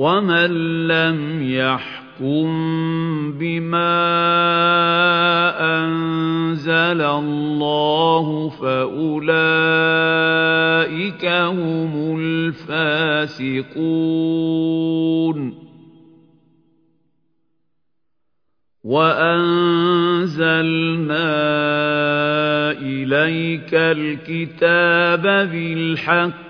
وَمَن لَّمْ يَحْكُم بِمَا أَنزَلَ اللَّهُ فَأُولَٰئِكَ هُمُ الْفَاسِقُونَ وَأَنزَلْنَا إِلَيْكَ الْكِتَابَ بِالْحَقِّ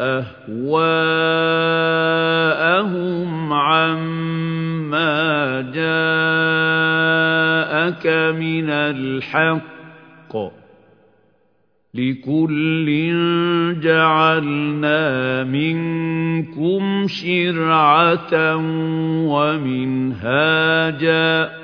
أَهْوَاءَهُمْ عَمَّا جَاءَكَ مِنَ الْحَقِّ ۚ لِكُلٍّ جَعَلْنَا مِنكُمْ شِرْعَةً وَمِنْهَاجًا ۚ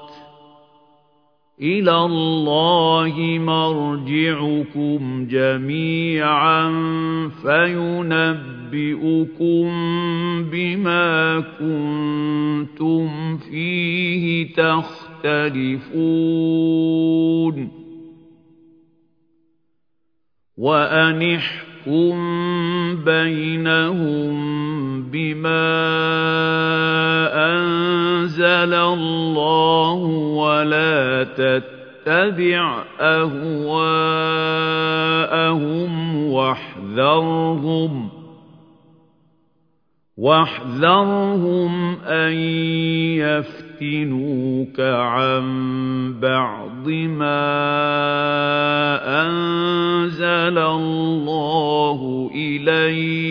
إِلَى اللَّهِ مَرْجِعُكُمْ جَمِيعًا فَيُنَبِّئُكُم بِمَا كُنتُمْ فِيهِ تَخْتَلِفُونَ. وَأَنِ احْكُم بَيْنَهُم بِمَا أَنزَلَ اللَّهُ وَلَا تَتَّبِعْ أَهْوَاءَهُمْ وَاحْذَرْهُمْ أَن يَفْتِنُوكَ عَن بَعْضِ مَا أَنزَلَ اللَّهُ إِلَيْكَ ۖ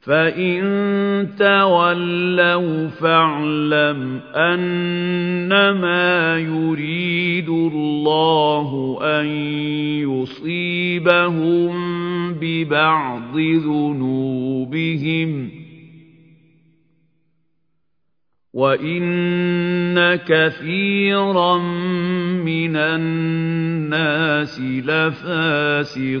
فَإِن تَوَلَّوْا فَاعْلَمْ أَنَّمَا يُرِيدُ اللَّهُ أَن يُصِيبَهُم بِبَعْضِ ذُنُوبِهِمْ ۗ وَإِنَّ كَثِيرًا مِّنَ النَّاسِ لَفَاسِقُونَ